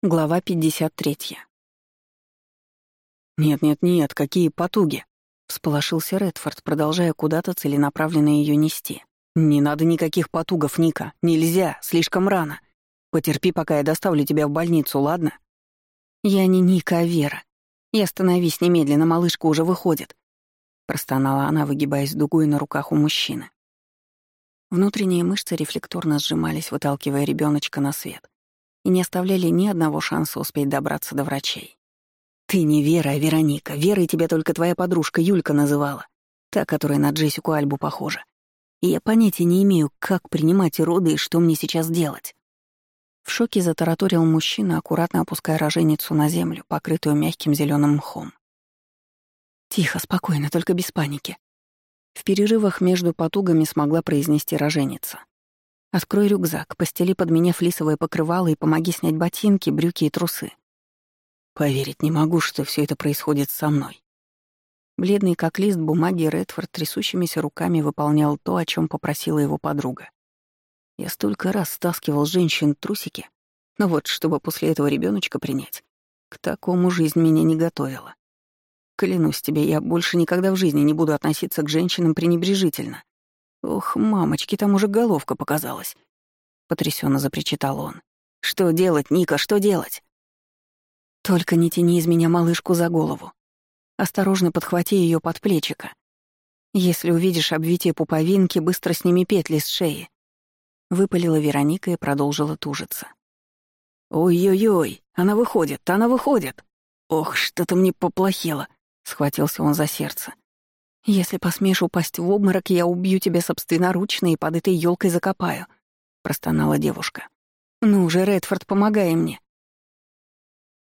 Глава 53. «Нет-нет-нет, какие потуги!» — всполошился Редфорд, продолжая куда-то целенаправленно ее нести. «Не надо никаких потугов, Ника. Нельзя, слишком рано. Потерпи, пока я доставлю тебя в больницу, ладно?» «Я не Ника, а Вера. И остановись немедленно, малышка уже выходит», — простонала она, выгибаясь дугой на руках у мужчины. Внутренние мышцы рефлекторно сжимались, выталкивая ребеночка на свет и не оставляли ни одного шанса успеть добраться до врачей. «Ты не Вера, а Вероника. Верой тебя только твоя подружка Юлька называла. Та, которая на Джессику Альбу похожа. И я понятия не имею, как принимать роды и что мне сейчас делать». В шоке затараторил мужчина, аккуратно опуская роженицу на землю, покрытую мягким зеленым мхом. «Тихо, спокойно, только без паники». В перерывах между потугами смогла произнести роженица. Открой рюкзак, постели под меня флисовое покрывало и помоги снять ботинки, брюки и трусы. Поверить не могу, что все это происходит со мной. Бледный как лист бумаги Редфорд трясущимися руками выполнял то, о чем попросила его подруга. Я столько раз стаскивал женщин трусики, но вот чтобы после этого ребеночка принять, к такому жизнь меня не готовила. Клянусь тебе, я больше никогда в жизни не буду относиться к женщинам пренебрежительно. «Ох, мамочки, там уже головка показалась», — потрясенно запричитал он. «Что делать, Ника, что делать?» «Только не тяни из меня малышку за голову. Осторожно подхвати ее под плечико. Если увидишь обвитие пуповинки, быстро сними петли с шеи». Выпалила Вероника и продолжила тужиться. «Ой-ой-ой, она выходит, она выходит! Ох, что-то мне поплохело!» — схватился он за сердце. «Если посмеешь упасть в обморок, я убью тебя собственноручно и под этой елкой закопаю», — простонала девушка. «Ну же, Редфорд, помогай мне».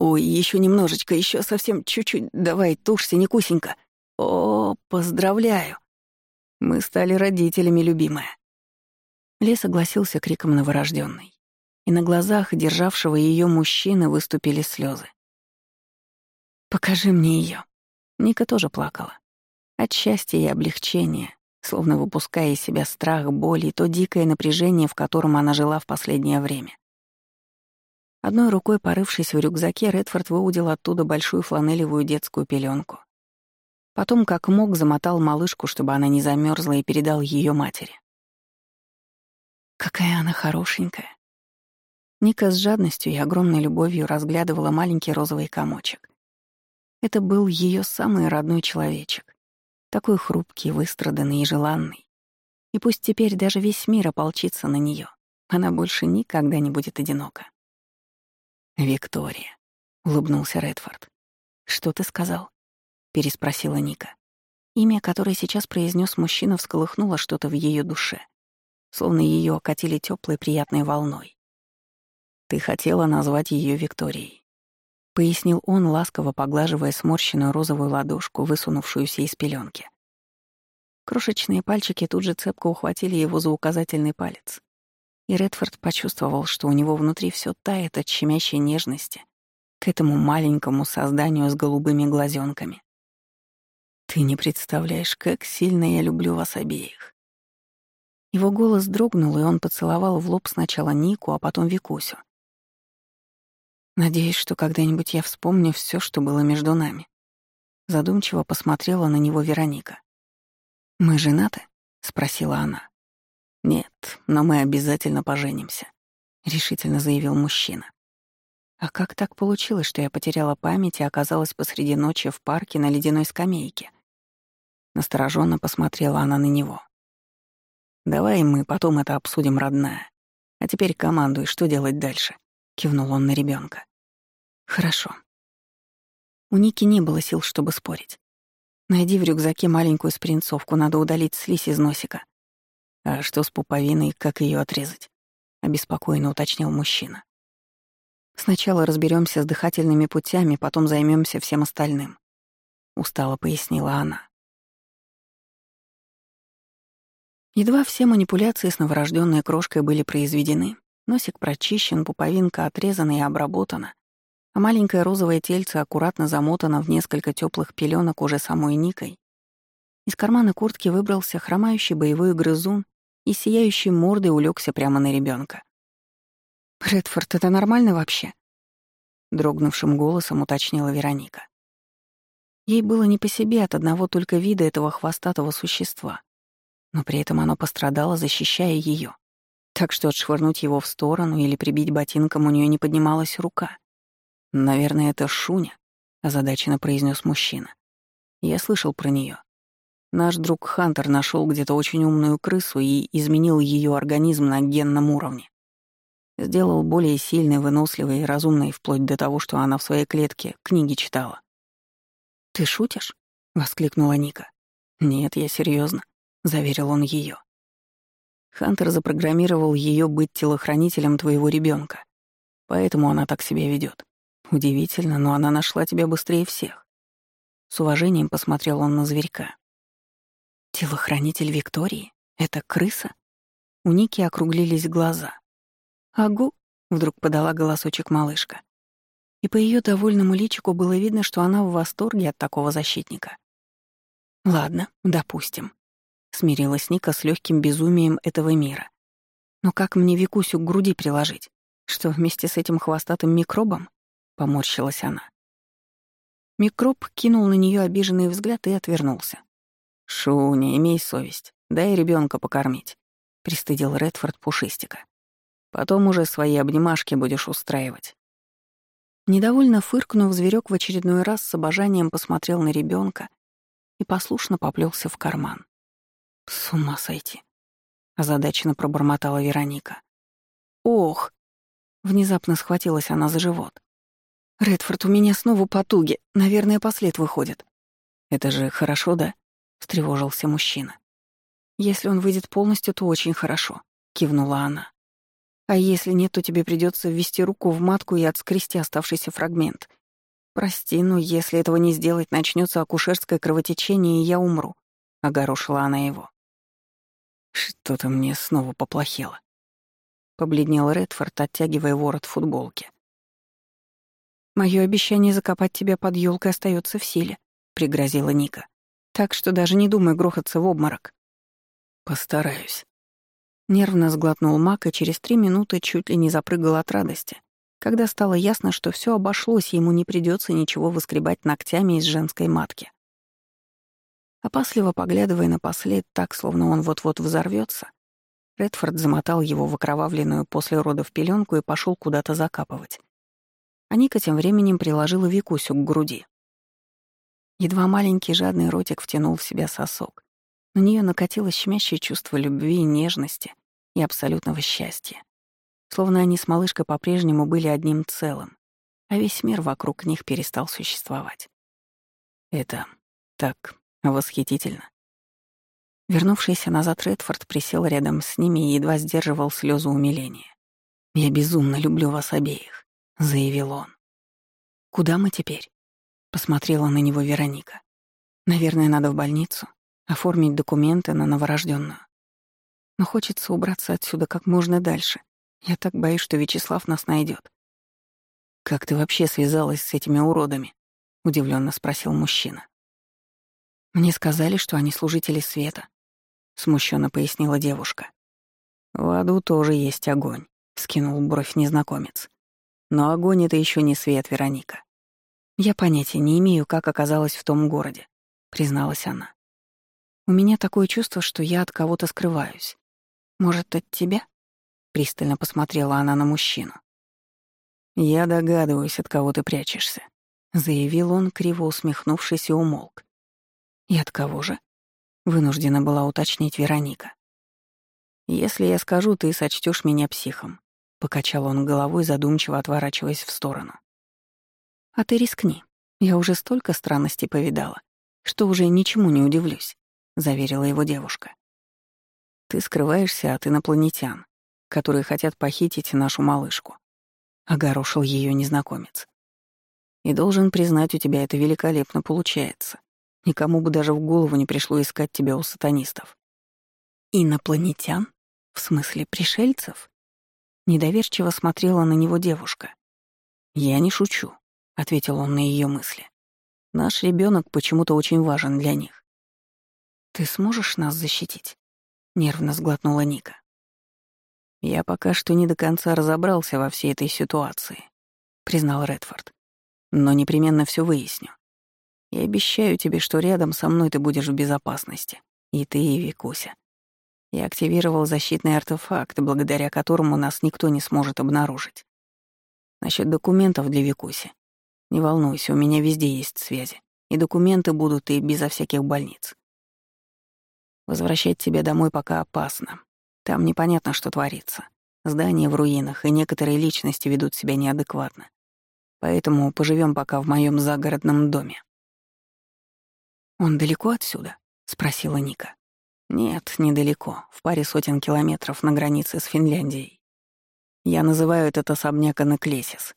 «Ой, еще немножечко, еще совсем чуть-чуть. Давай, тушься, не кусенька. О, поздравляю. Мы стали родителями, любимая». Ле согласился криком новорожденной, и на глазах державшего ее мужчины выступили слезы. «Покажи мне ее. Ника тоже плакала. От счастья и облегчения, словно выпуская из себя страх, боль и то дикое напряжение, в котором она жила в последнее время. Одной рукой, порывшись в рюкзаке, Редфорд выудил оттуда большую фланелевую детскую пеленку. Потом, как мог, замотал малышку, чтобы она не замерзла, и передал ее матери. Какая она хорошенькая. Ника с жадностью и огромной любовью разглядывала маленький розовый комочек. Это был ее самый родной человечек. Такой хрупкий, выстраданный и желанный. И пусть теперь даже весь мир ополчится на нее, она больше никогда не будет одинока. «Виктория», — улыбнулся Редфорд. «Что ты сказал?» — переспросила Ника. Имя, которое сейчас произнес мужчина, всколыхнуло что-то в ее душе, словно ее окатили теплой приятной волной. «Ты хотела назвать ее Викторией», — пояснил он, ласково поглаживая сморщенную розовую ладошку, высунувшуюся из пеленки. Крошечные пальчики тут же цепко ухватили его за указательный палец. И Редфорд почувствовал, что у него внутри все тает от щемящей нежности к этому маленькому созданию с голубыми глазенками. «Ты не представляешь, как сильно я люблю вас обеих». Его голос дрогнул, и он поцеловал в лоб сначала Нику, а потом Викусю. Надеюсь, что когда-нибудь я вспомню все, что было между нами. Задумчиво посмотрела на него Вероника. «Мы женаты?» — спросила она. «Нет, но мы обязательно поженимся», — решительно заявил мужчина. А как так получилось, что я потеряла память и оказалась посреди ночи в парке на ледяной скамейке? Настороженно посмотрела она на него. «Давай мы потом это обсудим, родная. А теперь командуй, что делать дальше?» — кивнул он на ребенка. «Хорошо». У Ники не было сил, чтобы спорить. «Найди в рюкзаке маленькую спринцовку, надо удалить слизь из носика». «А что с пуповиной, как ее отрезать?» — обеспокоенно уточнил мужчина. «Сначала разберемся с дыхательными путями, потом займемся всем остальным», — устало пояснила она. Едва все манипуляции с новорожденной крошкой были произведены, Носик прочищен, пуповинка отрезана и обработана, а маленькое розовое тельце аккуратно замотано в несколько теплых пеленок уже самой Никой. Из кармана куртки выбрался хромающий боевой грызун и сияющий мордой улегся прямо на ребенка. «Редфорд, это нормально вообще?» дрогнувшим голосом уточнила Вероника. Ей было не по себе от одного только вида этого хвостатого существа, но при этом оно пострадало, защищая ее, так что отшвырнуть его в сторону или прибить ботинком у нее не поднималась рука. «Наверное, это Шуня», — озадаченно произнес мужчина. «Я слышал про нее. Наш друг Хантер нашел где-то очень умную крысу и изменил ее организм на генном уровне. Сделал более сильной, выносливой и разумной, вплоть до того, что она в своей клетке книги читала. «Ты шутишь?» — воскликнула Ника. «Нет, я серьезно, заверил он ее. Хантер запрограммировал ее быть телохранителем твоего ребенка, поэтому она так себя ведет. Удивительно, но она нашла тебя быстрее всех. С уважением посмотрел он на зверька. Телохранитель Виктории? Это крыса? У Ники округлились глаза. «Агу», — вдруг подала голосочек малышка. И по ее довольному личику было видно, что она в восторге от такого защитника. «Ладно, допустим», — смирилась Ника с легким безумием этого мира. «Но как мне Викусю к груди приложить? Что, вместе с этим хвостатым микробом?» — поморщилась она. Микроб кинул на нее обиженный взгляд и отвернулся. «Шу, не имей совесть, дай ребенка покормить», — пристыдил Редфорд пушистика. Потом уже свои обнимашки будешь устраивать. Недовольно фыркнув, зверек в очередной раз с обожанием посмотрел на ребенка и послушно поплелся в карман. «С ума сойти!» — озадаченно пробормотала Вероника. «Ох!» — внезапно схватилась она за живот. «Редфорд, у меня снова потуги. Наверное, послед выходит». «Это же хорошо, да?» — встревожился мужчина. «Если он выйдет полностью, то очень хорошо», — кивнула она. А если нет, то тебе придется ввести руку в матку и отскрести оставшийся фрагмент. Прости, но если этого не сделать, начнется акушерское кровотечение, и я умру», — огорошила она его. «Что-то мне снова поплохело», — побледнел Редфорд, оттягивая ворот футболки. «Мое обещание закопать тебя под елкой остается в силе», — пригрозила Ника. «Так что даже не думай грохаться в обморок». «Постараюсь», Нервно сглотнул Мак и через три минуты чуть ли не запрыгал от радости, когда стало ясно, что все обошлось, и ему не придется ничего выскребать ногтями из женской матки. Опасливо поглядывая на послед так, словно он вот-вот взорвется, Редфорд замотал его в окровавленную после родов пеленку и пошел куда-то закапывать. А Ника тем временем приложила Викусю к груди. Едва маленький жадный ротик втянул в себя сосок. На нее накатилось щемящее чувство любви нежности, и абсолютного счастья. Словно они с малышкой по-прежнему были одним целым, а весь мир вокруг них перестал существовать. Это так восхитительно. Вернувшийся назад Редфорд присел рядом с ними и едва сдерживал слезы умиления. «Я безумно люблю вас обеих», — заявил он. «Куда мы теперь?» — посмотрела на него Вероника. «Наверное, надо в больницу, оформить документы на новорожденную но хочется убраться отсюда как можно дальше. Я так боюсь, что Вячеслав нас найдет. «Как ты вообще связалась с этими уродами?» — удивленно спросил мужчина. «Мне сказали, что они служители света», — смущенно пояснила девушка. «В аду тоже есть огонь», — скинул бровь незнакомец. «Но огонь — это еще не свет, Вероника. Я понятия не имею, как оказалась в том городе», — призналась она. «У меня такое чувство, что я от кого-то скрываюсь. «Может, от тебя?» — пристально посмотрела она на мужчину. «Я догадываюсь, от кого ты прячешься», — заявил он, криво усмехнувшись и умолк. «И от кого же?» — вынуждена была уточнить Вероника. «Если я скажу, ты сочтешь меня психом», — покачал он головой, задумчиво отворачиваясь в сторону. «А ты рискни. Я уже столько странностей повидала, что уже ничему не удивлюсь», — заверила его девушка. Ты скрываешься от инопланетян, которые хотят похитить нашу малышку. Огорошил ее незнакомец. И должен признать, у тебя это великолепно получается. Никому бы даже в голову не пришло искать тебя у сатанистов. Инопланетян? В смысле пришельцев? Недоверчиво смотрела на него девушка. «Я не шучу», — ответил он на ее мысли. «Наш ребенок почему-то очень важен для них. Ты сможешь нас защитить?» — нервно сглотнула Ника. «Я пока что не до конца разобрался во всей этой ситуации. — признал Редфорд. «Но непременно все выясню. И обещаю тебе, что рядом со мной ты будешь в безопасности. И ты, и Викуся. Я активировал защитный артефакт, благодаря которому нас никто не сможет обнаружить. Насчет документов для Викуси. Не волнуйся, у меня везде есть связи. И документы будут и безо всяких больниц. Возвращать тебя домой пока опасно. Там непонятно, что творится. Здание в руинах, и некоторые личности ведут себя неадекватно. Поэтому поживем пока в моем загородном доме. «Он далеко отсюда?» — спросила Ника. «Нет, недалеко, в паре сотен километров на границе с Финляндией. Я называю этот особняк Анаклесис.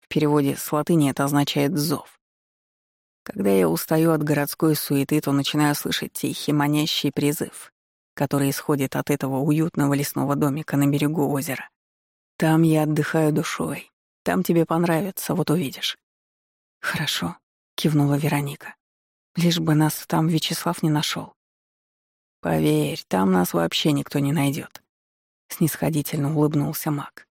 В переводе с латыни это означает «зов». Когда я устаю от городской суеты, то начинаю слышать тихий манящий призыв, который исходит от этого уютного лесного домика на берегу озера. Там я отдыхаю душой. Там тебе понравится, вот увидишь. «Хорошо», — кивнула Вероника. «Лишь бы нас там Вячеслав не нашел. Поверь, там нас вообще никто не найдет. снисходительно улыбнулся Мак.